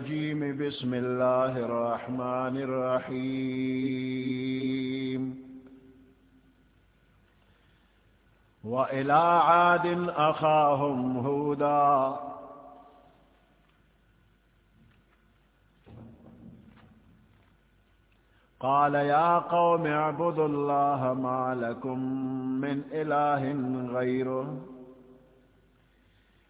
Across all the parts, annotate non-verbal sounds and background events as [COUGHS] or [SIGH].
الرجيم، بسم الله الرحمن الرحيم. وإلى عاد أخاهم هودا. قال يا قوم اعبدوا الله ما لكم من إله غيره.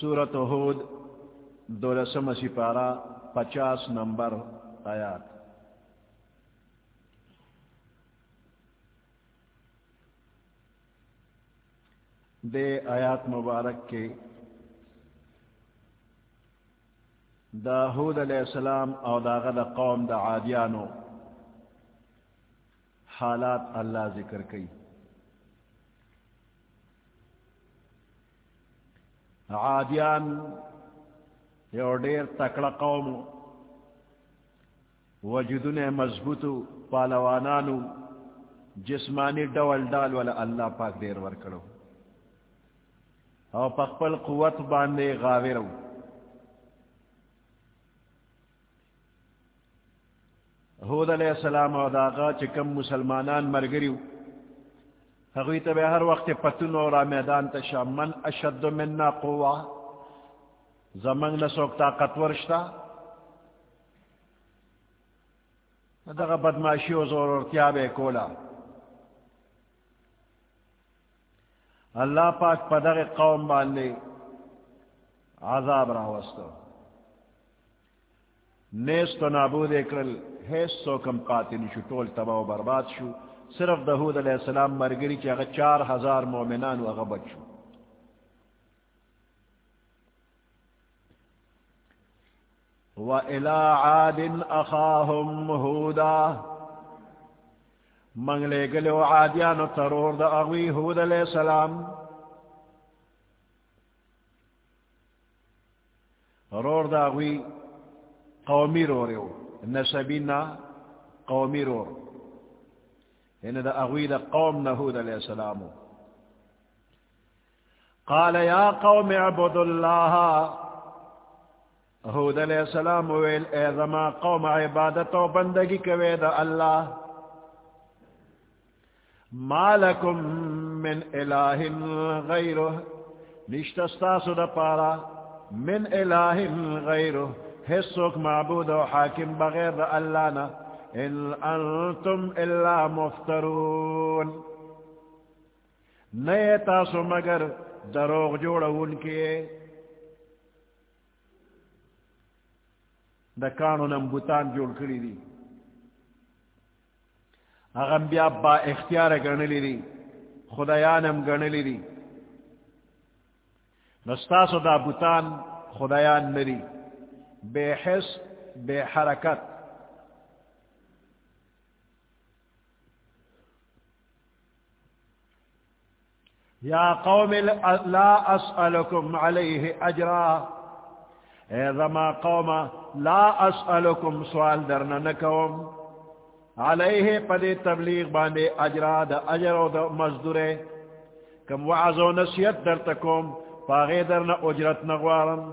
سورت حود دو رسم سپارہ، پچاس نمبر آیات۔ دے آیات مبارک کے دا حود علیہ السلام او دا غد قوم دا عادیانو حالات اللہ ذکر کی عادیان یو ڈیر تکڑا قوم وجدن مضبوط پالوانانو جسمانی ڈول ڈال والا اللہ پاک دیر ورکڑو او پخپل قوت باندے غاورو حود علیہ السلام او داغا چکم مسلمانان مرگریو حقوی تب ہر وقت پتن اور میدان تشا من اشد مننا قوا زمنگ نسوک طاقت ورشتا دغا بدماشی و زور اور تیاب کولا اللہ پاک پدغ قوم باندے عذاب راوستو. نیست و نابود اکرل حیث سو کم قاتل شو طول تبا و برباد شو. صرف دہود علیہ السلام مرگری کی اگر چار ہزار مومنان و اگر بچو وَإِلَىٰ عَادٍ أَخَاهُمْ هُودًا. منگلے گلے و عادیانو ترور دا اغوی حود علیہ السلام. رور دا اغوی قومی رو رہو نسبینا قومی رو رو ان دا اغوی دا قوم نهود علیہ السلام قال یا قوم عبد اللہ. ہود علیہ السلام ویل، اے زما قوم عبادت و بندگی کوے دا اللہ. ما لکم من الہ غیرہ. نشتستاسو دا پارا. من الہ غیرہ. حسوک معبود و حاکم بغیر دا اللہ نا. ان انتم الا مفترون. نئے تاسو مگر دروغ جوڑا ان کے دا کانو نمبوتان جوڑ کری دی اغم بیا با اختیار گرنلی دی خدایانم گرنلی دی نستاسو دا بوتان خدایان نری بے حس بے حرکت. یا قوم لا اسألكم عليه اجرا اے ذما قوم لا اسألكم سوال درنا نکوم علیہ پدے تبلیغ باندے اجرا دا اجر و دا مزدورے کم وعظ و نصیت در تکوم، پاغے درنا اجرت نغوارم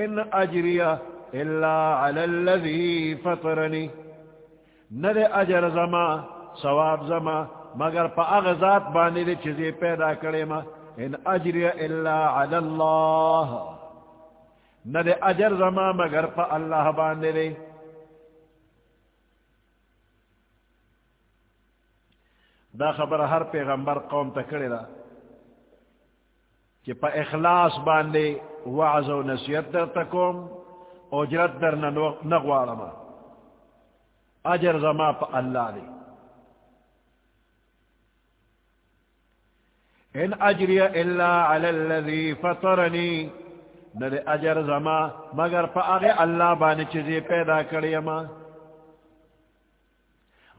ان اجری الا علی الذی فطرنی۔ ندے اجر زما، ثواب زما مگر پا اغزات باندی دی چیزی پیدا کرے ما، ان اجری الا علی اللہ. ند اجر زما، مگر پا اللہ باندی دی دا خبر ہر پیغمبر قوم تا کرے دا کہ پا اخلاص باندے وعظ و نصیت در تکوم اجرت در نغوارما اجر زما پا اللہ دی ان اجری الا علی الذی فطرنی. ند اجر زما، مگر پا اغی اللہ بانی چیزی پیدا کری ما.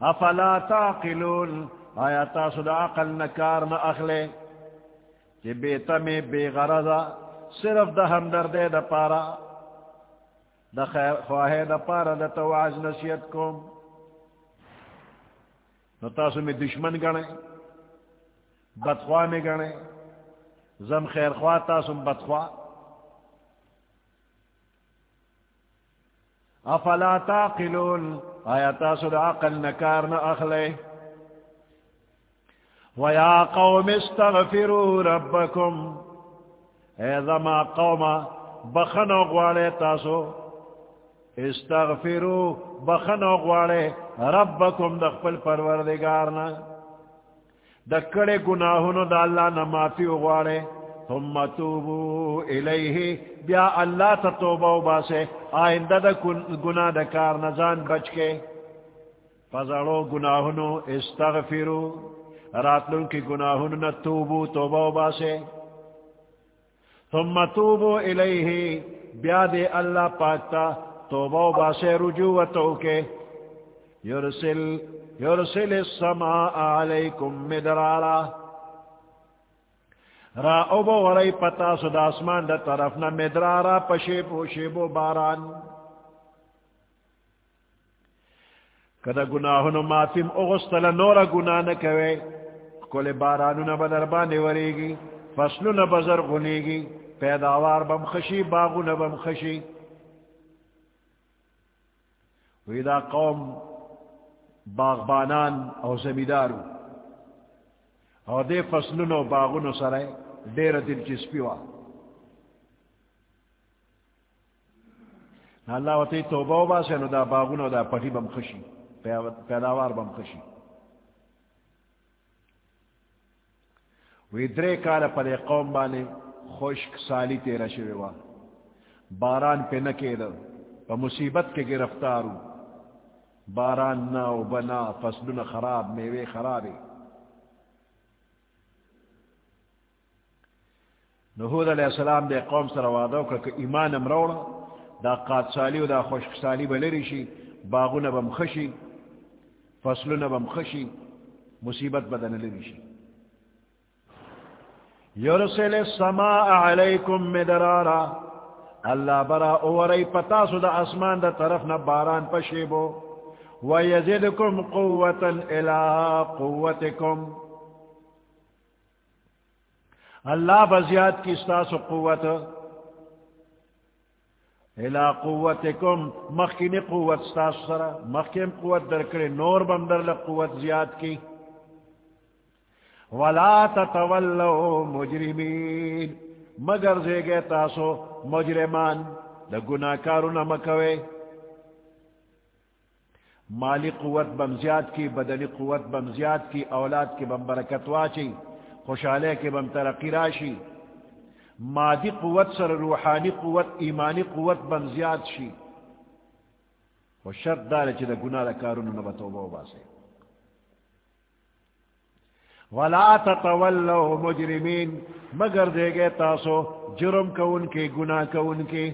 افلا تاقلون؟ آیا تاسو دا عقل نکار نا اخلے؟ چی بیتا میں بے غرضا، صرف دا ہمدردے دا پارا. دا خیر خواہے دا پارا دا توعز نصیت کوم. نو تاسو میں دشمن گنے. بدخواہ میں گنے۔ زم خیر خواہ، تاسم بدخواہ۔ افلا تاقلون؟ آیا تاسو دا عقل نکار نا اخلے؟ ویا قوم استغفروا ربکم۔ اے ذما قوم بخنو غوالے تاسو۔ استغفروا، بخنو غوالے ربکم دخپل پروردگارنا دکڑے گناہنو دا اللہ نا معافی غوالے ثم توبو الیہ۔ بیا اللہ تا توبہ باسے۔ آئندہ دا گناہ دا کار نزان بچ کے۔ فضلو گناہنو استغفرو۔ راتلون کی گناہنو نا توبو، توبہ باسے۔ ثم توبو الیہ۔ بیا دے اللہ پاکتا توبہ باسے رجوعتو کے یرسل یرسل السماء علیکم مدرارا. را اوبو وری پتا سد آسمان دا طرف نا مدرارا پشیبو شیبو باران. کدا گناہنو ماتیم اغسطل نورا گناہ نکوے کل بارانو نا بدربانی وریگی، فصلو نا بزر غنیگی، پیداوار بم خشی، باغو نا بم خشی. ویدا قوم باغبانان او زمیدارو او دے فصلونو باغونو سرے دیر دلچسپی وا اللہ و تی توبہ با سے نو دا باغونو دا پٹی بم خشی پیداوار بم خشی وی درے کالا پر قوم بانے خوشک سالی تیرا شوی وا باران پہ نکے دا پا مصیبت کے گرفتارو باران نہ او بنا فصل خراب میوے خراب نحود علیہ السلام دے قوم سر وادو کہ ایمان امروڑا دا قاد سالی و دا خوشک سالی بلری شی باغو نبم خشی فصل نبم خشی مصیبت بدن لری شی یرسل السماء علیکم مدرارا اللہ برا اوری پتاسو دا اسمان دا طرف نہ باران پشیبو. وَيَزِدْكُمْ قُوَّةً إِلَىٰ قُوَّتِكُمْ۔ اللہ بزیاد کی ستاس قوت؟ الى قوتکم مخین قوت ستاس سرا۔ مخیم قوت در کرے نور بندر لقوت زیاد کی۔ ولا تتولو مجرمین مگر زے گئے تاسو مجرمان۔ دا گناہ کارو نمکوے مالی قوت بم زیاد کی، بدنی قوت بم زیاد کی، اولاد کی بم برکت واچی، خوشحالے کے بم ترقی راشی. مادی قوت سر، روحانی قوت، ایمانی قوت بم زیاد شی. و شرط دار چی دا گناہ دا کارون نبتو بو باسے. ولا تتولو مجرمین مگر دے گے تاسو جرم کون کے، گناہ کون کے؟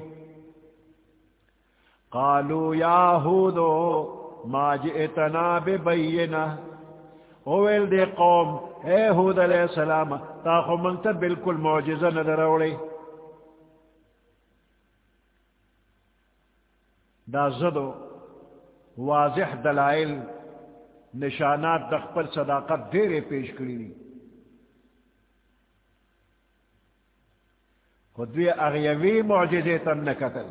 قالو یا ہودو ما جئتنا ببینہ۔ اویل دے قوم، اے حود علیہ السلام تاخو منتا بالکل معجزہ ندر اوڑی دا زدو واضح دلائل، نشانات دخپل صداقت دیرے پیش کری دی خودوی اغیوی معجزے تن نکتل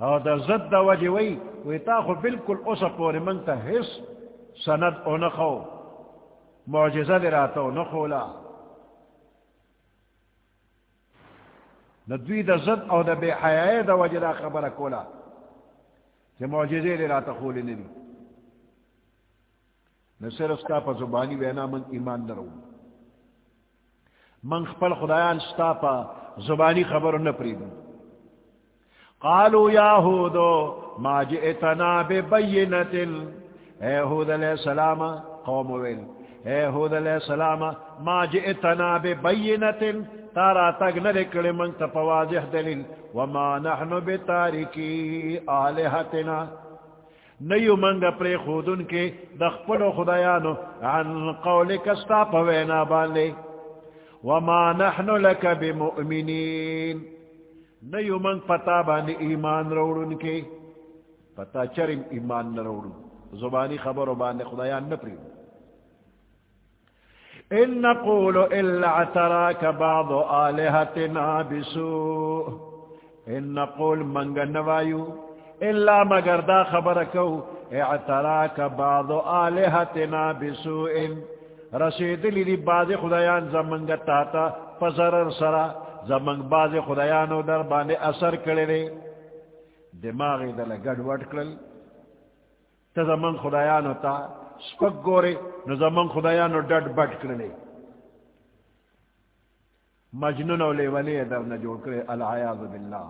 او دا زد دا وجه وی وی تا خو بالکل اوسا پوری منتا حس سند او نخو معجزہ دی راتا او نخولا ندوی دا زد او دا بے حیائی دا وجه دا خبر کولا کہ معجزے دی راتا خولی نبی نصرف ستا پا زبانی وینا من ایمان نرو من خپل خدایان ستا پا زبانی خبر نپریدن قالوا يا هود ما جئتنا ببينة. اے هود علیہ السلام، قوم ویل، اے حود علیہ السلام، ما جئتنا ببینت تارا تگ نہ نرکل من تپواضح دلیل. وما نحن بتارکی آلہتنا. نیو منگ پر خودن کے دخپل خدایانو عن قول کستا پوینا باندے. وما نحن لک بمؤمنین. نیو منگ پتا باندے ایمان روڑن کے، پتا چرم ایمان نروڑن زبانی خبر و باندے خدایان نپریم ان نقول الا اعتراك بعض الهتنا بسوء۔ ان نقول منگ نوایو الا مگر دا خبر کو اعتراك بعض الهتنا بسوء۔ رسید لی بعض خدایان زمنگ تاتا فزرر سرا زمنگ بعض خدایانو در باندې اثر کړي دماغی دل گڑ وٹ کړل. ته زمنگ خدایانو تا سپک گورے نو زمان خدایانو ڈٹ بٹ کرنے مجنون او لیوانی در نه نجوڑ کرے العیاض باللہ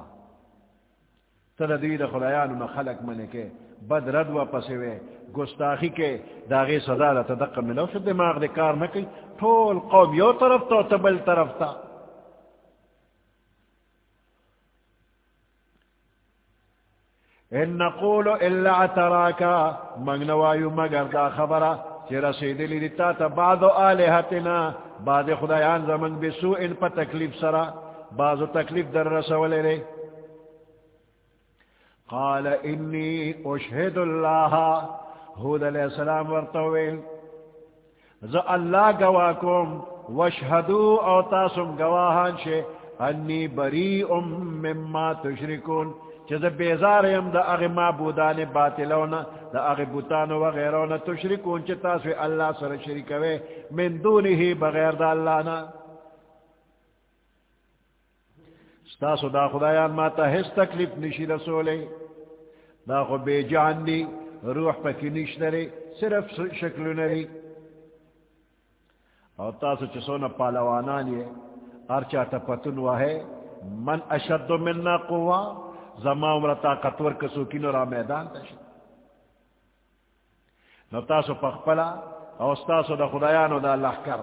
تر دید خدایانو نا خلق منے کے بد رد و پسوے گستاخی کے داغی صدا دا تدق ملو شد دماغ دے کار نکی ٹھول قوم یو طرف تا تبل طرف تا ان نقول الا اعتراك مغنوایو مگر دا خبره چې رسید لی تا ته بعض الہتنا بعض خدایان زمن بسو ان په تکلیف سره بعض تکلیف در رسول لري قال انی اشهد الله هود علیہ السلام ورتویل ز اللہ گواکم واشهدوا او تاسم گواهان شه انی بریء مما تشركون چیز بیزار یم دا اغی معبودان باطلون دا اغی بوتان وغیرون تشرکون چی تاسوی اللہ سر شرکوے من دونی ہی بغیر دا اللہ نا. ستاسو دا خدایان ما تا حس تکلیف نشی رسولے دا خو بے جان دی، روح پکی نش نری صرف شکل نری. اور تاسو چسونا پالوانان یہ ارچا تا پتن وحے من اشد مننا قوہ زما عمر طاقتور کسو کی نو را میدان تش نو تاسو پخپلا او تاسو د خدایانو د الله کر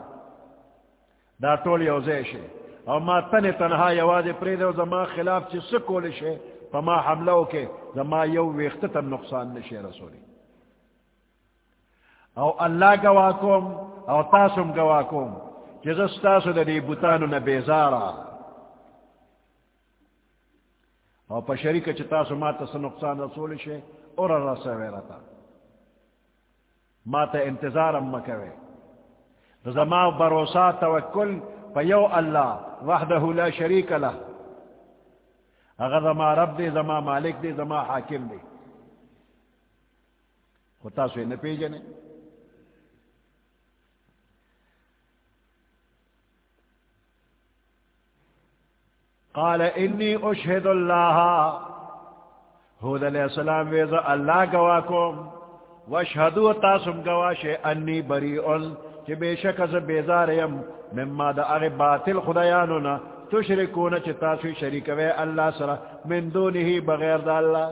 دا ټول یو ځای شي. او ما تنه تنها یوازې پرې د زما خلاف چې څه کول شي، په ما حمله وکي زما یو وخت ته نقصان نشي رسولي او الله گوا او تاسو گوا کوم چې زه د دې بوتانو نه بیزاره او په شریک چې تاسو ما ته نقصان رسول شي اور رسوي راته. ما ته انتظار هم مکوي زما بروسا، توکل په یو الله وحده لا شریک له. هغه زما رب دی، زما مالک دی، زما حاکم دی. خو تاسو یې نه پیژنئ قال انی اشہد اللہ۔ حود علیہ السلام ویزا اللہ گواکم وشہدو تاسم گواش انی بریئن چی بے شک از بیزاریم مما دا اغی باطل خدایانونا۔ تشرکونا چی تاسو شریکوے اللہ سرا۔ من دونی بغیر دا اللہ۔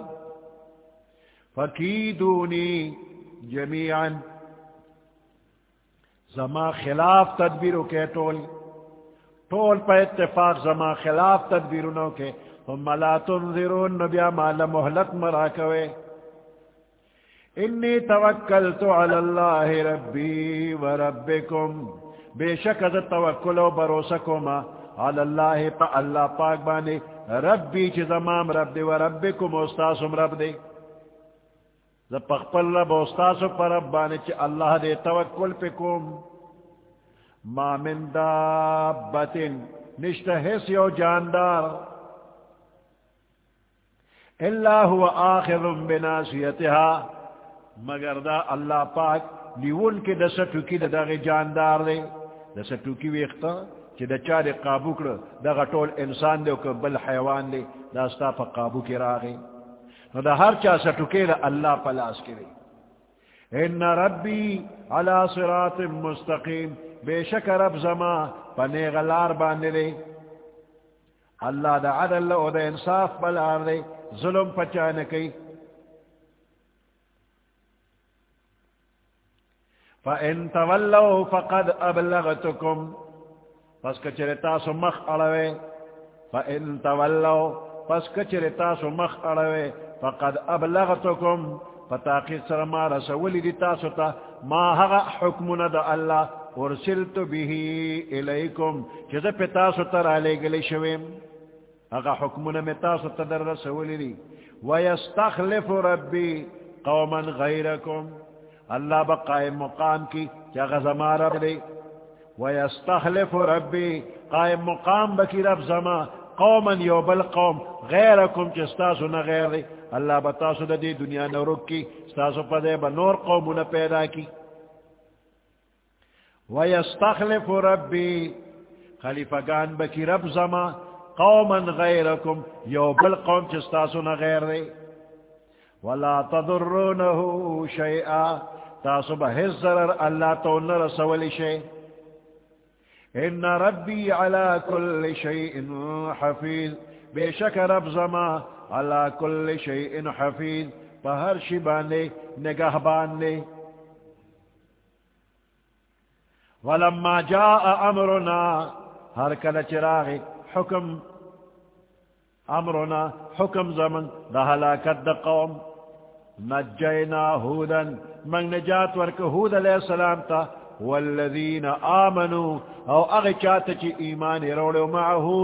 فکیدونی جمیعا۔ زما خلاف تدبیرو کے ٹولی طول پا اتفاق زما خلاف تدبیرونو کے۔ ثم لا تنظرون نبیا مالا محلت مراکوے انی توکلتو علی اللہ ربی و ربکم۔ بے شک از توکل و توکلو بروسکوما علی اللہ پا اللہ پاک بانے۔ ربی چی زمام رب دے و ربکم استاسم رب دے۔ زپخپل رب استاسم پر رب بانے چی اللہ دے توکل پہ کوم۔ ما من دابت نشت حس یو جاندار. اللہ هو آخذ بناسیتها مگر دا اللہ پاک لیون کے دس ٹوکی دا دا جاندار دے. دس ٹوکی ویختا چی دا چار قابو کر دا غطول انسان دے کہ بل حیوان دے. دا ستا پا قابو کی راگے نو دا ہر چا سا ٹوکی دا اللہ پلاس کرے ان ربی علی صراط مستقیم بے شک رب زما پنے غلار باندے دے۔ اللہ دا عدل او دا انصاف بلار دے۔ ظلم پچانکی فَإِن تَوَلَّوْا فَقَدْ أَبْلَغْتُكُمْ۔ پس کچر تاسو مخ اڑوے۔ فَإِن تَوَلَّوْا پس کچر تاسو مخ اڑوے۔ فَقَدْ أَبْلَغْتُكُمْ۔ فتاقید سر ما رسولی دی تاسو تا، ما حقا حکمنا دا اللہ ورسلت به الیکم چیز پی تاسو تر آلے گلی شویم حقا حکمنا میں تاسو تا در رسولی دی وَيَسْتَخْلِفُ رَبِّي قَوْمًا غَيْرَكُمْ. اللہ بقائم مقام کی کیا غزما رب دے ویستخلف ربی قائم مقام بکی رب زما. قوما یو بل قوم، غیرکم چستاسو نا غیر دے اللہ بتاسو دا دی دنیا نرک کی، ستاسو پا دے با نور قومنا پیدا کی. ویستخلف ربی خلیفہ گان بکی رب زما. قوما غیرکم یو بل قوم چستاسو نا غیر دے ولا تضرونه شيئا، تاسو به ضرر اللہ تو نہ رسول شے ان ربی علی کل شیء حفیظ بے شک رب زما علی کل شیء حفیظ پہر شی بانے نگہ بانے۔ ولما جاء امرنا ہر کل چراغ حکم امرنا حکم زمن، دا ہلاکت دا قوم۔ نجینا ہودا من نجات ورک ہود علیہ السلام تا والذین آمنوا، او اغی چاہتا چی ایمان روڑو معہو،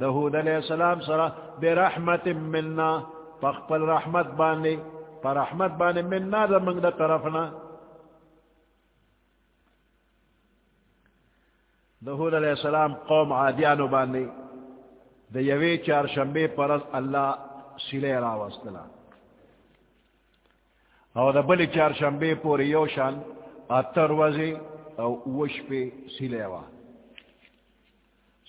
دا ہود علیہ السلام سرا برحمت مننا فقبل رحمت بانے پر رحمت بانے مننا دا منگ دا طرفنا. دا ہود علیہ السلام قوم عادیانو بانے دا یوی چار شنبے پر اللہ سلے راوستلا او دا بلی چار شنبے پوری یوشان اتر وزی او وش پی سلیوا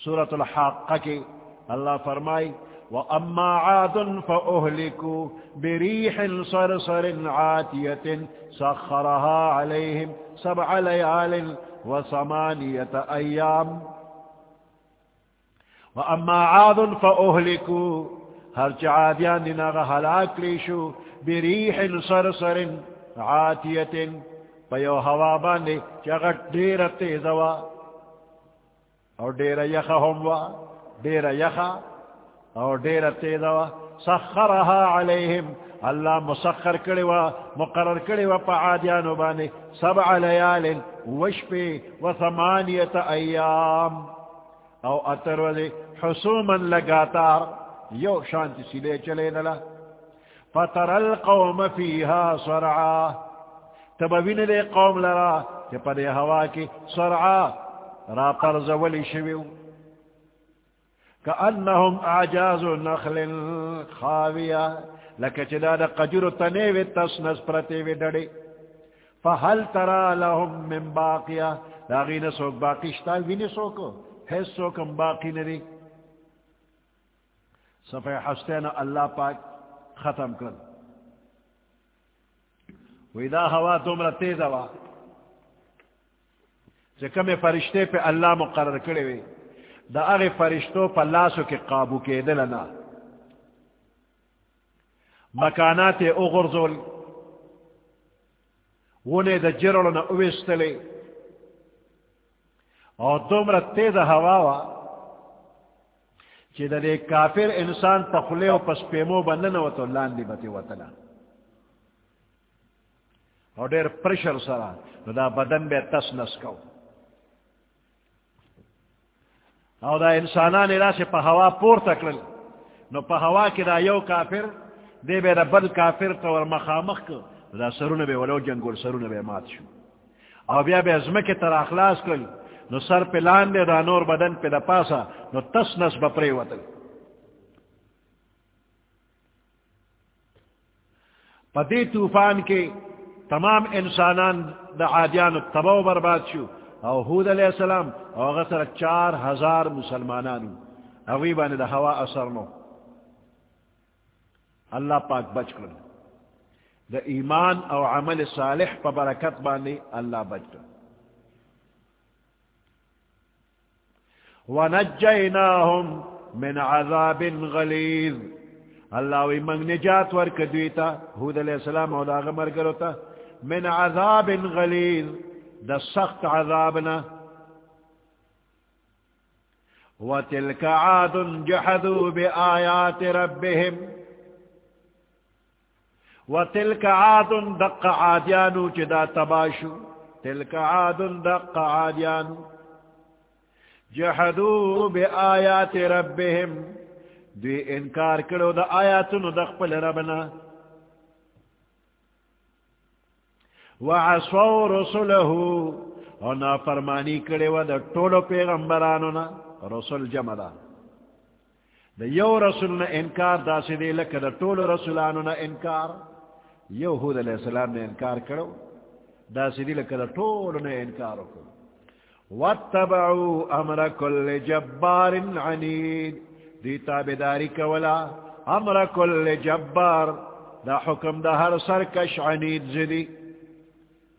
سورة الحاقہ کی اللہ فرمائی وَأَمَّا عَادٌ فَأُهْلِكُوا بِرِيحٍ صَرْصَرٍ عَاتِيَةٍ سَخَّرَهَا عَلَيْهِمْ سَبْعَ لَيَالٍ وَثَمَانِيَةَ أَيَّامٍ۔ وَأَمَّا عَادٌ فَأُهْلِكُوا، ہر چعادیان دناغ حلاک لیشو بریح سرسر عاتیت پیو ہوا باندے چغٹ دیر تیزوا اور دیر یخا ہم وا دیر یخا اور دیر تیزوا سخرها علیہم، اللہ مسخر کرے وا مقرر کرے وا پا عادیانو بانے سبع لیال وشپی و ثمانیت ایام۔ او اتر وزی حسوما لگاتار یو شانتی سلے چلے نلا۔ فتر القوم فيها صرعا۔ تبوین دے قوم لرا کہ پدے ہوا کی صرعا را پرز ولی شویو کأنهم اعجاز نخل خاویا لکہ چدا دا قجر تنیوی تسنس پرتیوی ڈڑی فہل ترا لهم من باقیا لاغین سوک باقی شتا وینی سوکو حس سوکم باقی نری صفحہ حسین اللہ پاک ختم کر۔ ویدا ہوا تمرا تیز ہوا کم فرشتے پہ اللہ مقرر کرے ہوئے دا اغ فرشتوں پہ لاسو کے قابو کے دلنا مکانات اغرزول ونے دا جرڑنا اوستلے اور تمرا تیز ہوا وا چی دا دے کافر انسان تخلے و پس پیمو بندن و تو لاندی بتی وطنا اور دیر پرشر سرا نو دا بدن بے تس نس کو او دا انسانان را سے پا پور تکلل نو پا ہوا کی دا یو کافر دے بے دا بل کافر تور مخامخ کو دا سرون بے ولو جنگول سرون بے مات شو. او بیا بے ازمک تر اخلاص کل نو سر پہ لان دے دا نور بدن پہ دا پاسا نو تس نس بپرے وطل پتی طوفان کے تمام انسانان دا عادیان تباو برباد شو. او حود علیہ السلام، او غصر چار ہزار مسلمانانو اغیبان دا ہوا اثر نو اللہ پاک بچ کر دا ایمان او عمل صالح پا برکت بانے اللہ بچ کر ونجيناهم من عذاب غليظ اللہ وی منگ نجات ورک دویتا حود علیہ السلام او داغ مرگروتا من عذاب غلیظ دا سخت عذابنا. وتلك عاد جحدوا بآيات ربهم. وتلك عاد دق عاديانو جدا تباشو. تلك عاد دق عاديانو. جحدوا بآيات ربهم. دوی انکار کرو دا آیاتنو دخپل ربنا. وعصوا رسله او نا فرمانی کرے و دا طولو پیغمبرانو نا رسول جمع دا دا یو رسول نا انکار دا سیدے لکا دا طولو رسولانو نا انکار. یو حود علیہ السلام نے انکار کرو دا سیدے لکا دا طولو نا انکارو کرو واتبعوا امر کل جبار عنید. دی تابداری کولا امر کل جبار. دا حکم دا ہر سرکش عنید زدی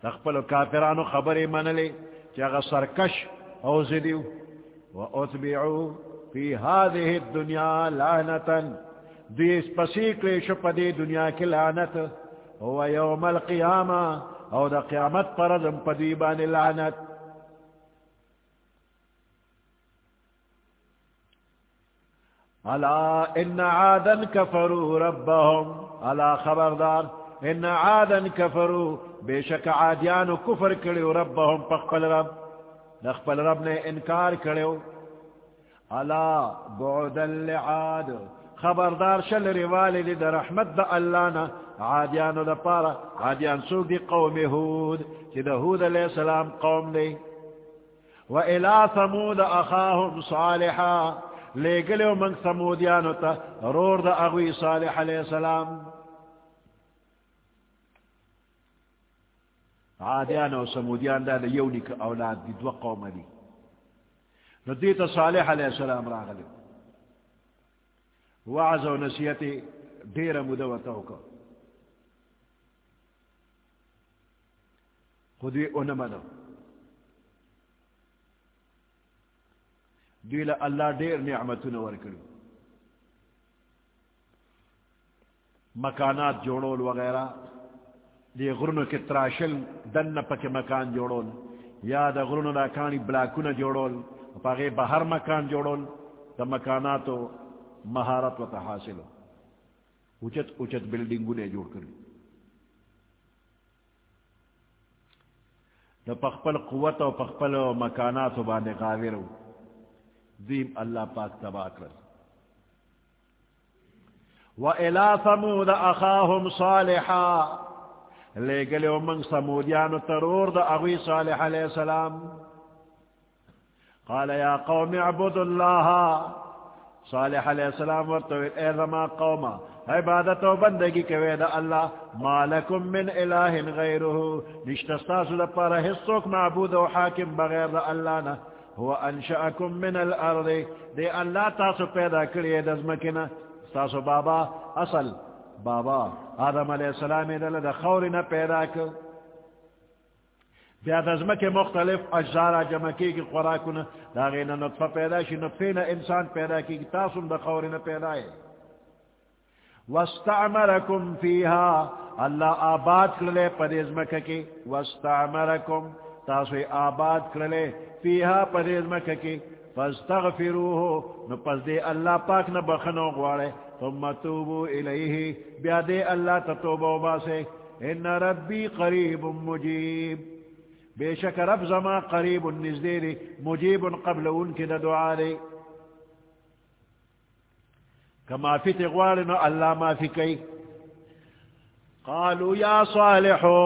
تخپل کافرانو خبری منلی چاگا سرکش او زدیو و اتبعو فی هذه الدنیا لعنتا. دیس پسیکلی شپ دی دنیا کی لعنت. و یوم القیامة او دا قیامت پر پرزم پدیبان لعنت. الا ان عادا كفروا ربهم. الا خبردار. ان عادا كفروا بے شک عادیانو کفر کرو ربهم پخپل رب نخپل رب نے انکار کرو الا بعدا لعاد. خبردار شل روالی لی دا رحمت دا اللہ نا عادیانو دا پارا عادیان سوک دی قوم ہود چی دا ہود علیہ السلام قوم دی. و الى ثمود اخاهم صالحا. لے گلے منگ سمودیانو تا، رور دا اغوی صالح علیہ السلام. عادیانو سمودیان دا دا یونی کا اولاد دی دو قوم دی نو دیتا صالح علیہ السلام را غلب وعظ و نسیتی دیر مدوتاو کا خودوی انمانو دیل اللہ دیر نعمت نور کرو مکانات جوڑول وغیرہ. دی غرنو کی تراشل، دن پک مکان جوڑول یا دا غرنو دا کانی بلاکون جوڑول پاگے بہر مکان جوڑول دا مکاناتو مہارت و تحاصلو اچت اچت بلڈنگو نے جوڑ کرو دا پخپل قوت و پخپل مکاناتو بانے غاویرو دیم اللہ پاک تباہ کر وَإِلَى ثَمُودَ أَخَاهُمْ صَالِحًا. لے گلے ومن سمودیان ترور دا اغوی صالح علیہ السلام۔ قال یا قوم عبد اللہ۔ صالح علیہ السلام ورطویل اے رما قوم عبادت و بندگی کوئے دا اللہ، ما لکم من الہ غیرہو نشتستاسو دا پارا حصوک معبود و حاکم بغیر دا اللہ نا هو انشأكم من الارض۔ دے اللہ تاسو پیدا کریے دزمکنا تاسو بابا اصل۔ بابا، آدم علیہ السلام دل دا خورنا پیدا کر بیا دزمک مختلف اجزارا جمکی کی گی قراکنا دا غینا نطفہ پیدا شی نطفینا انسان پیدا کی تاسو دا خورنا پیدا ہے واستعمرکم فیہا اللہ آباد کرلے پر ازمک کی واستعمرکم تاسو آباد کرلے فیہا پریز مکہ کی فاستغفروہو نو پس دے اللہ پاک نہ بخنو غوارے ثم توبو الیہی بیا دے اللہ تتوبو باسے ان ربی قریب مجیب بے شک رب زما قریب نزدیری مجیب قبل ان کی دعا دے کما فی تغوارنو اللہ ما فی کئی قالوا یا صالحو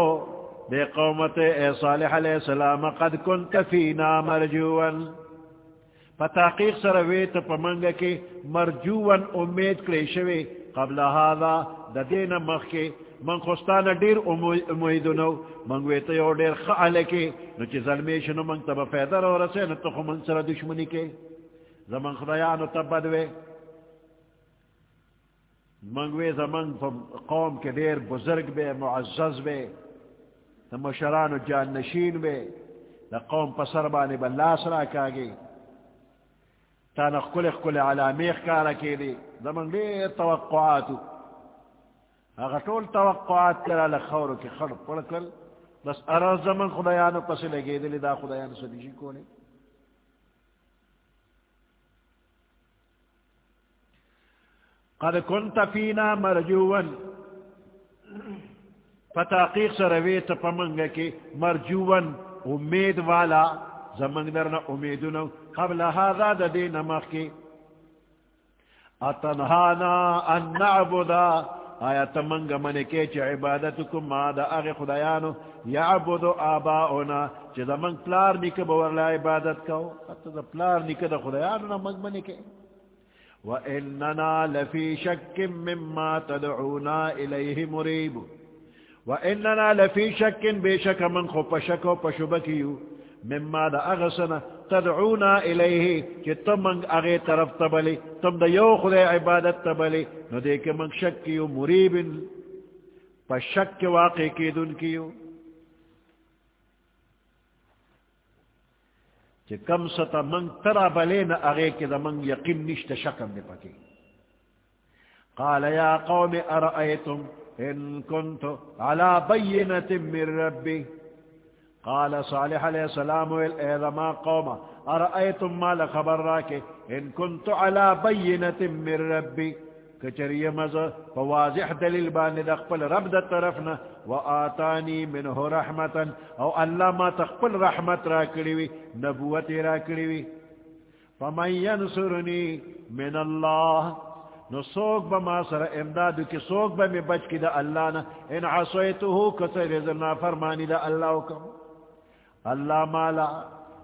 دے قومت اے صالح علیہ السلام قد کنت فینا مرجوان فتحقیق سرویت پمنگ کے مرجوان امید کلی شوی. قبل هذا دا دین مخ کے من خستان دیر امیدنو من ویتا یو دیر خعال کے نو چی ظلمیشنو من تب فیدر اور رسے نو تخو من سر دشمنی کے زمن خدایانو تب بدوے منگوے زمن قوم کے دیر بزرگ بے معزز بے دا مشران جان نشین بے دا قوم پسر بانے بلاس را کاگی تا نخکل اخکل علامیخ کارا کی دی دا من دیر توقعاتو اگا طول توقعات کرا لخورو کی خرد پڑکل بس ارز زمن خدایانو پس لگے دلی دا خدایانو سدیشی کولے قد كنت فينا مرجوا فتحقیق سرویت پمنگ کی مرجوا امید والا. زمن درنا امیدنا قبل هذا دا دین مخی اتنهانا ان نعبدا آیا تمنگ من کے چی عبادتکم ما دا اغی خدایانو؟ یعبدو آباؤنا. چی دا منگ پلار نک بورلا عبادت کو حتی دا پلار نک دا خدایانو نا منگ من کے وَإِنَّنَا لَفِي شَكٍ مِّمَّا تَدْعُونَا إِلَيْهِ مُرِيبُ وَإِنَّنَا لَفِي شَكٍ بے شک من خو پشک و پشبکیو مما دا اغسنا تدعونا الیہ کہ تم منگ اغی طرف تبلی، تم دا یو خدای عبادت تبلی، نو دے کہ منگ شک کیو، مریبن، پا شک کے واقع کی دن کیو۔ کہ کم ستا منگ ترا بلین اغی کہ دا منگ یقین نشت شکم دے پکی۔ قال یا قوم، ارائیتم ان کنتو علا بینت من ربی؟ قال صالح علیہ السلام ما قوم ارأيتم ما لخبر راکے؟ ان كنت على بینة من ربی. کچری مزا فواضح دلیل بانی دخپل رب دا طرفنا وآتانی منه رحمتا، او اللہ ما تخپل رحمت را کریوی نبوت را کریوی فمن ینصرنی من اللہ، نو سوک با ما سر امدادو کی سوک با می بچ کی دا اللہ نا، ان عصویتو ہو کسر رزنا فرمانی دا اللہ کم اللہ مالا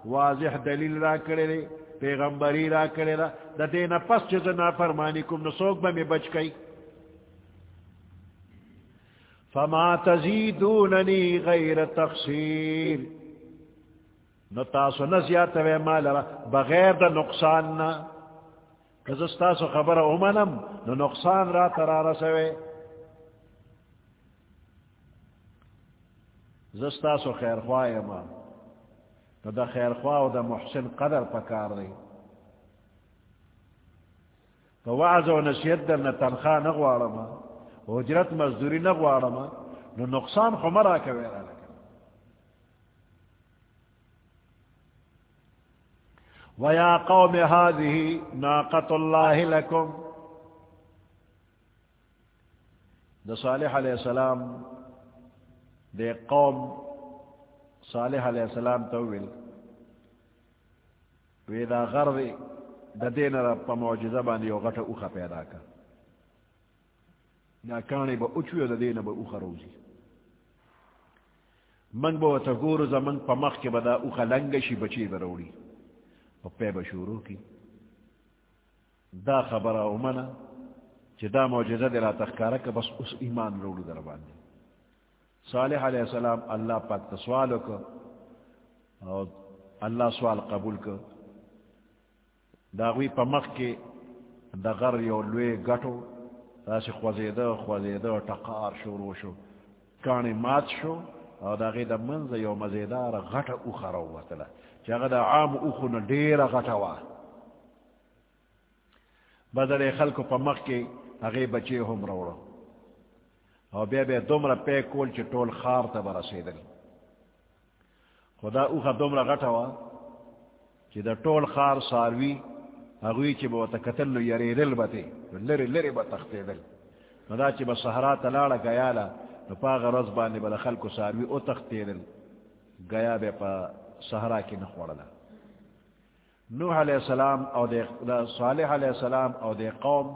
واضح دلیل را کرے دے پیغمبری را کرے دا دا دینا پس چیز نا فرمانی کم نسوک با میں بچ کئی۔ فما تزیدوننی غیر تقصیر نو تاسو نزیات وے مالا بغیر دا نقصان نا کزستاسو خبر امنم نو نقصان را ترارا سوے زستاسو خیر خواہ ماں نو دا خیر خواہ و دا محسن قدر پکار دی. تو وعظ و نصیت در نتنخواہ نگوارما حجرت مزدوری نگوارما نو نقصان خو مرا کوي خمرا کوئے ويا قوم هذه ناقة الله لكم ده صالح عليه السلام ده قوم صالح علیہ السلام توویل ویدا غرد دا دین را پا معجزہ باندی یو غٹ اوخا پیدا کا نا کانی با اچوی دا دین با اوخا روزی من با تگور زمن پا مخ کے بدا اوخا لنگشی بچی بروڑی پا پی بشورو کی دا خبر اومنا چی دا معجزہ دی را تخکارا که بس اس ایمان روڑو در باندی صالح علیہ السلام اللہ پاک تسوالو کو اور اللہ سوال قبول کو داغوی پا مخ کے دا غر یو لوے گٹو تاسی خوزیدو خوزیدو تقار شروع شو کانی مات شو اور داغی دا منز یو مزیدار غٹ اوخا رو وطلا چاگه دا عام اوخو نا دیر غٹا وا بدل خلکو پا مخ کے اغی بچے هم رو رو او بیا بیا دومره پی کول چې ټول خار ته برسېدل خدا اوخه دومره غټه وه چې د ټول خار ساروي هغوی چې به ورته کتل نو یریدل به تې لرې لرې به تښتېدل. نو دا چې به صحرا ته لاړه ګیاله نو په هغه ورځ باندې به د خلکو ساروي وتښتېدل. ګیا به په صحرا کې نه خوړله. نوح علیہ السلام او د صالح علیہ السلام او د قوم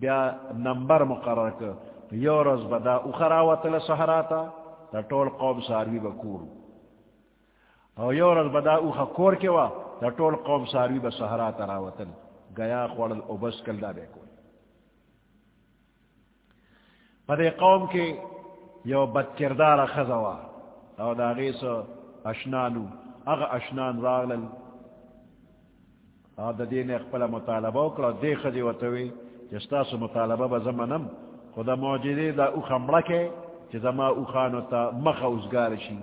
بیا نمبر مقرر کر یو رز بدا اخراوت لسحراتا دا ټول قوم ساروی بکورو او یو رز بدا اخا کور کے وا دا ټول قوم ساروی بسحراتا راوتل. گیا خوڑل او بس کل دا بے کوئی پدے قوم کے یو بد کردار خزوا او دا غیس اشنانو اغا اشنان راغلل. او دا دین اقبل مطالبہ اکلا دے خزی وطوی جستاسو مطالبہ بزمنم خدا موجودی دا اوخا مڑکے چی زما اوخانو تا مخا اوزگارشی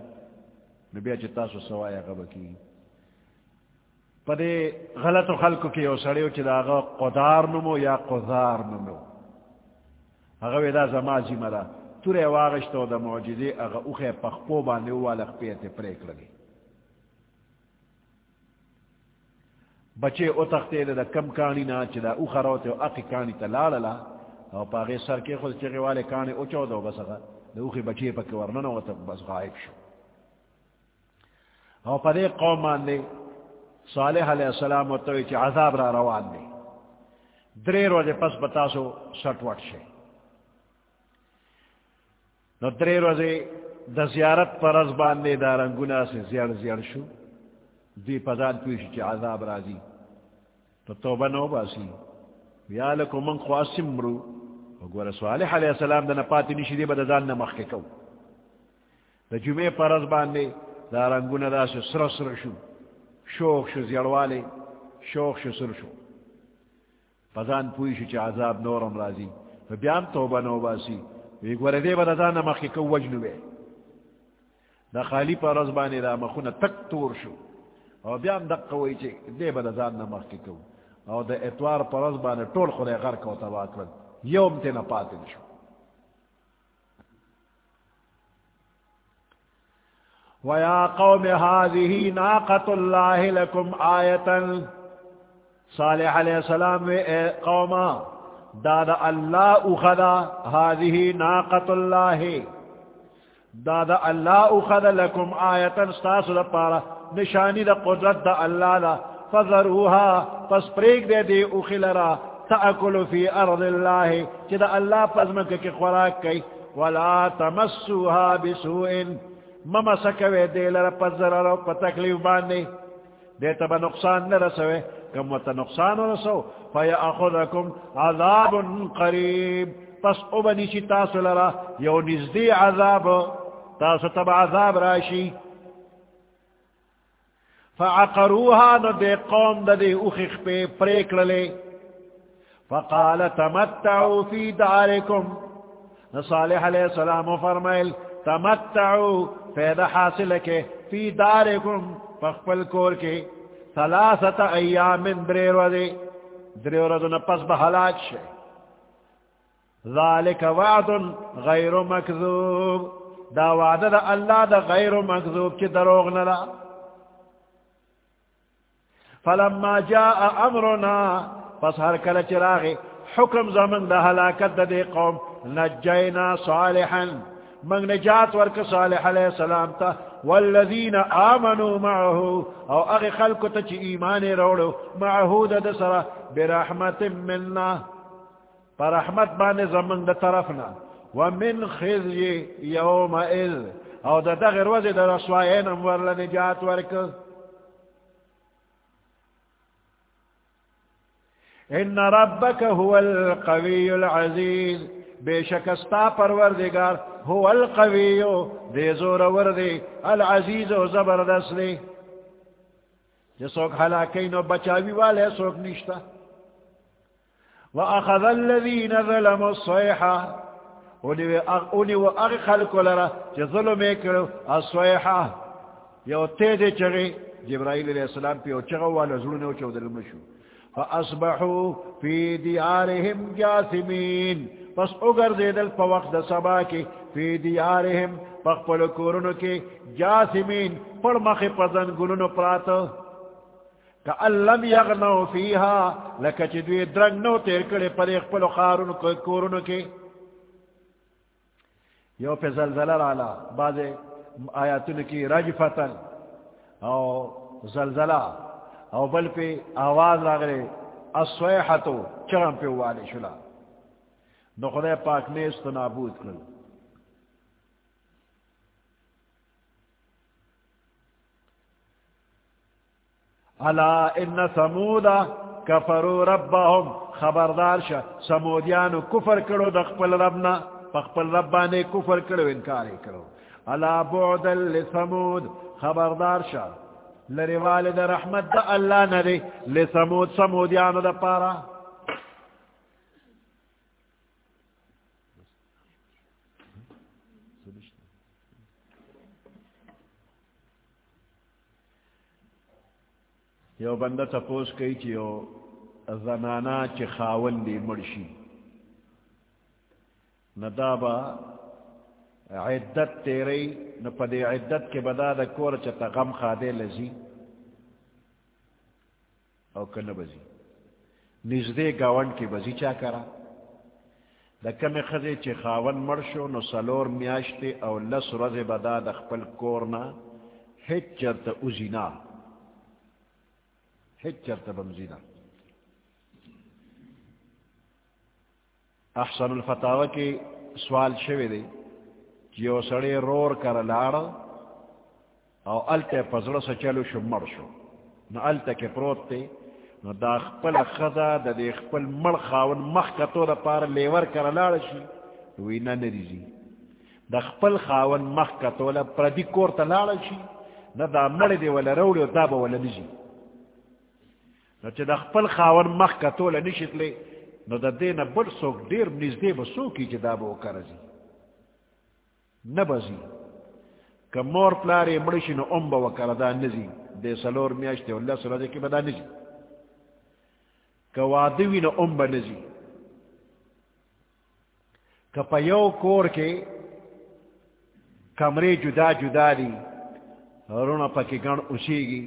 نبیا چی تاسو سوایا غبا کی پدے غلط خلقو کی او سڑیو چی دا آغا قدار نمو یا قدار نمو اگا وی دا زما زیمہ دا تورے واغشتو دا معجزے اگا اوخے پخپو باندے والا پیتے پریک لگے بچے او تختے دا کم کانی نا چی دا اوخا روتے و اقی کانی تا لالالا او پاگے سر کے خود چگے والے کانی او دو بس اگا دا اوخی بچے پا کورننا و تا بس غائب شو. او پا دے قوم ماندے صالح علیہ السلام و توی چی عذاب را روان دے درے روزے پس بتاسو سٹ وٹ شے نو درے روزے دا زیارت پر از باندے دا رنگونا سے زیار زیار شو. دی پزان پیش چی عذاب رازی تو توبہ نو باسی یا لکو من خواسم مرو. وگوار صالح علیہ السلام دا نپاتی نشی دی با دا زان نمخ کے کو دا جمعے پر از باندے دا رنگونا دا سے سر سر شو. شوخ شو زیروالے شوخ شو سر شو. پزان پویش چی عذاب نورم رازی بیان توبہ نو باسی وی گوار دے با دا زان نمخ کے کو وجنو بے دا خالی پر از باندے دا مخونا تک تور شو. او بیا هم دقه وای چې دې به ځان نه مخ کې کو او د اتوار پرز باندې ټول خدای غر کو تبا کړ یوم ته نه پاتې شو ويا قوم هذه ناقة الله لكم آية صالح عليه السلام اے قوما داد الله أخذ هذه ناقة الله داد الله أخذ لكم آية استاسل الطارة نشانی دا قدرت دا اللہ دا فذروها پس پریک دے دے اخلرا تاکلو فی ارض اللہ چی دا اللہ پزمک کی خوراک کئی ولا تمسوها بسوئن مما سکوے دے لرا پس ضرر پا تکلیف باندے دے تبا نقصان نرسوے کم وطا نقصان رسو فیا عذاب قریب پس ابنی چی تاسو لرا یو نزدی عذاب. تاسو تبا عذاب راشی فعقروها نو دے قوم دا دے اخخ پہ پریک للے فقال تمتعو فی دارکم نصالح علیہ السلام فرمائل تمتعو فیدہ حاصل کے فی دارکم فقبل کور کے ثلاثت ایام من دریر ودے دریر ودے نپس بحلاک شے. ذالک وعد غیر مکذوب. دا وعد دا اللہ دا غیر مکذوب کی دروغ نلا فلما جاء امرنا پس ہر کل چراغی حکم زمن دا حلاکت دا دے قوم، نجینا صالحا. من نجات ورک صالح علیہ السلام تا والذین آمنوا معه، او اغی خلق تا چی ایمان روڑو معه دا دسرا برحمت مننا پر رحمت بان زمن دا طرفنا ومن خزی یوم اذ او دا دغر وزی دا رسوائین امور لنجات ورک ان ربك هو القوي العزيز بے شکستا پروردگار هو القوی دے زور وردی العزیز و زبردست دے جسوک حلاکین و بچاوی والے سوک نشتا. وأخذ الذين ظلموا الصيحة اونی و اغی خلق لرا چی ظلم کرو الصيحة یو تیدے چگی جبرائیل علیہ السلام پی او چگو والا ظلم چو دلم شو فاصبحوا في ديارهم جاثمين. پس اگر زیدل پا وقت سبا کی فی دیارهم پخپل کورنو کی جاثمین پر مخ پزن گلنو پراتو کہ اللم یغنو فیها لکا چی دوی درنگ نو تیر کڑی پر اخپل خارنو کورنو کی. یو پہ زلزلہ رالا بعض آیاتن کی رجفتن او زلزلہ او بل پہ آواز راغلے السویحتو چرم پہ والے شلا نو خدای پاک نیست نابود کرل الا ان سمودا کفروا ربهم. خبردار شا سمودیانو کفر کرو دخپل ربنا فخپل ربانے کفر کرو انکار کرو الا بعدا لسمود خبردار شا لری والد رحمت دا اللہ نری لسمود سمودیانو دا پارا. یو بندہ تپوس کئی چی یو زنانا چی خاون دی مرشی. ندابا عدت تیری، نو پا دی عدت کے بدا دا کور چتا غم خادے لزی. او کن بزی. نزدے گاون کی بزی چا کرا. دا کم خزے چی خاون مرشو نو سلور میاشتے او لس رز بدا دا خپل کورنا ہیچ چرت ازینا ہیچ چرت بمزینا احسن الفتاوہ کی سوال شوی دے یو سڑے رور کر لاڑ او التے پزڑ سے چلو شو مر شو. نو التے کے پروت تے نو دا خپل خزا دا دے خپل مر خاون مخ کتو دا پار لیور کر لاڑ شی وی نا نریزی دا خپل خاون مخ کتو دا پردی کور تا لاڑ شی نا دا مر دے ولا روڑی دا با ولا نجی نو چه دا خپل خاون مخ کتو دا نشت لے نو دا دے نا بڑ سوک دیر نزدے با سوکی چه دا با کرزی نبزی که مور پلاری مڑشی نو ام با وکر دا نزی دے سلور میاشتے اللہ صلی اللہ کی بدا نزی که وادوی نو ام با نزی که پا یو کور کے کمرے جدا جدا دی رونا پا کی گن اسی گی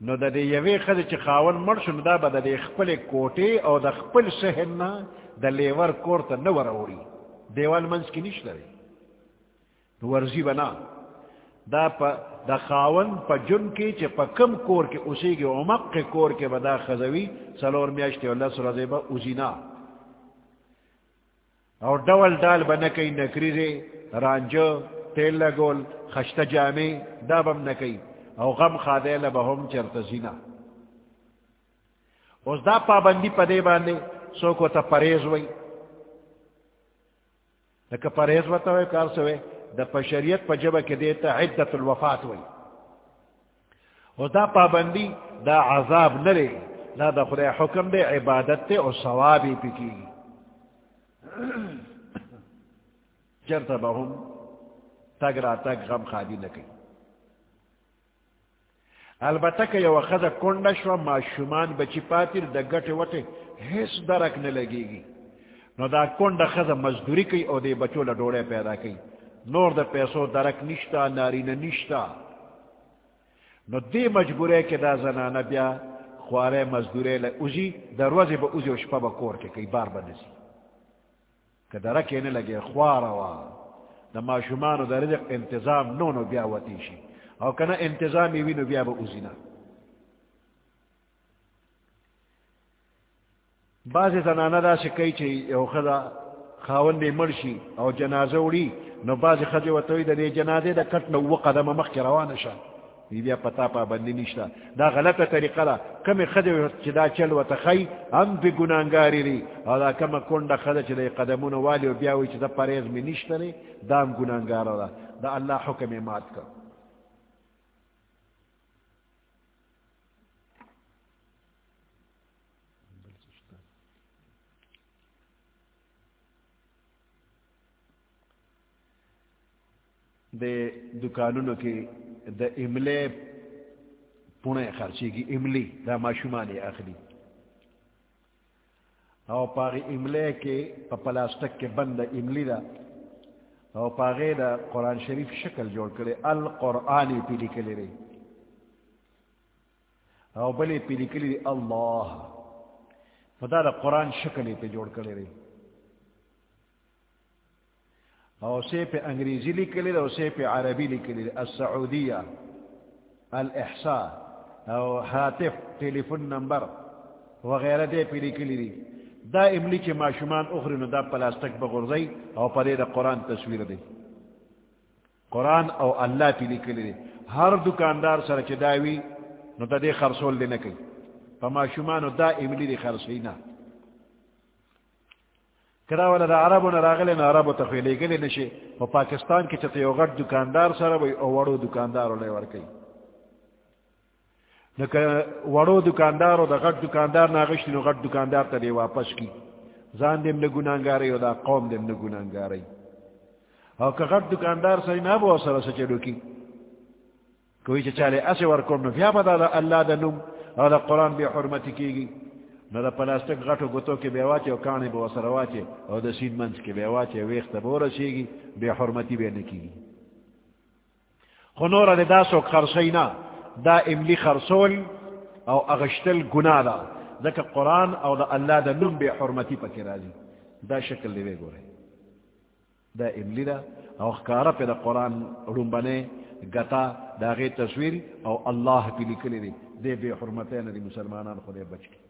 نو دا دے یوی خد چی خاون مرشو نو دا با دا دے خپل کوٹے او دا خپل سہن نا دا لیور کورتا نور اوڑی دیوال منس کی نشتا رہی ورزی بنا. دا پا دا خاون پا جن کی چی پا کم کور کے اسی گی عمق کے کور کے بدا خزوی، سلور میاشتے اللہ سر زیبا ازینا اور ڈول ڈال بنا بنکی نکریزے رانجو تیل لگول، خشت جامع، دا بم نکی. او غم خادے لبہم چرت زینا. اس دا پابندی پدے باندے سو کو تا پریز وئی لکہ پریز وطا ہوئے کار سوئے دا پشریت پا جبا کے دیتا عدت الوفات ہوئی و دا پابندی دا عذاب نرے دا دا خدا حکم دے عبادت تے اور ثوابی پی کی [COUGHS] چرتا بہم تگ را تگ غم خادی نکی البتہ کہ یو خدا کنڈش و معشومان بچی پاتر دا گٹ وٹے حس درک نلگی گی نو دا کنڈ خدا مزدوری کی او دے بچو لڈوڑے پیدا کی نور دا پیسو درک نشتا ناری نه نشتا. نو دی مجبورے کے دا زنانا بیا خوارے مزدورے لے اوزی دروازے با اوزی و شپا با کور کے کئی بار بنزی کہ درکے نے لگے خوارا وا دا ما شمانو دا رزق انتظام نو نو بیا وطیشی او کنا انتظامی وی نو بیا با اوزی نا بعضی زنانا دا سکئی چی یو خدا خاون دے مرشی او جنازہ اڑی نو باز خجو وتوی د جنازه د کټ نو قدم مخ کی روانه شه. بیا پتا پا بندی نشتا دا غلطه طریقه دا کمی خجو چې دا چل وته خی هم به ګناګاری ری او دا کم کونډه خجو چې د قدمونو والی او بیا وی چې د پرهیز می نشته نه دا هم ګناګار دا دا الله حکم مات کړ. دے دکانونو کی دا املے پونے خرچی کی املی، دا معشومان اخلی او پاغی املے کے پا پلاسٹک کے بند املی دا۔ او پاغی دا قرآن شریف شکل جوڑ کرے، القرآنی پیلی کلی رہی۔ او بلی پیلی کلی اللہ۔ فدا دا قرآن شکلی پی جوڑ کرے رہی۔ او سے پہ انگریزی لکھ لے او پہ عربی لکھ لے السعودیہ الاحساء او حاطف ٹیلی فون نمبر وغیرہ دے پہ لکھ لی دا املی کے معشومان اخری نو دا پلاسٹک بغرزی او پدے دا قرآن تصویر دے قرآن او اللہ پہ لکھ لی ہر دکاندار سر چداوی نو دا دے خرسول دے نکی. پا معشومان دا املی دے خرسینا. کرا ولا دا عربو نه راغله نه عربو ته ویلې ګلې نشي په پاکستان کې چې یو غټ دکاندار سره وي او وړو دکاندار ولې ورکي نو که وړو دکاندار د غټ دکاندار نه غشت نو غټ دکاندار ته دی واپس کی. ځان دې نه ګناګاری او دا قوم دې نه ګناګاری او که غټ دکاندار سره نه وو سره څه چلو کی. کوئی چې چاله اسه ورکوم، نو بیا به دا الله د نوم او د قران به حرمت کیږي. نہ دا پلاسٹک غٹو گتو کے بے واچے او کانے بے وسر واچے او دا سین منس کے بے واچے ویخت بو رسیگی بے حرمتی بے نکی خنور دا سو خرسینا دا املی خرسول او اغشتل گناہ دا دا قرآن او دا اللہ دا نم بے حرمتی پکی رازی دا شکل دے گو رہے دا املی دا او خکارا پہ دا قرآن رنبنے گتا دا غی تصویر او اللہ پی لکلی دی دے بے حرمتین دی مسلمانان خودے بچ کی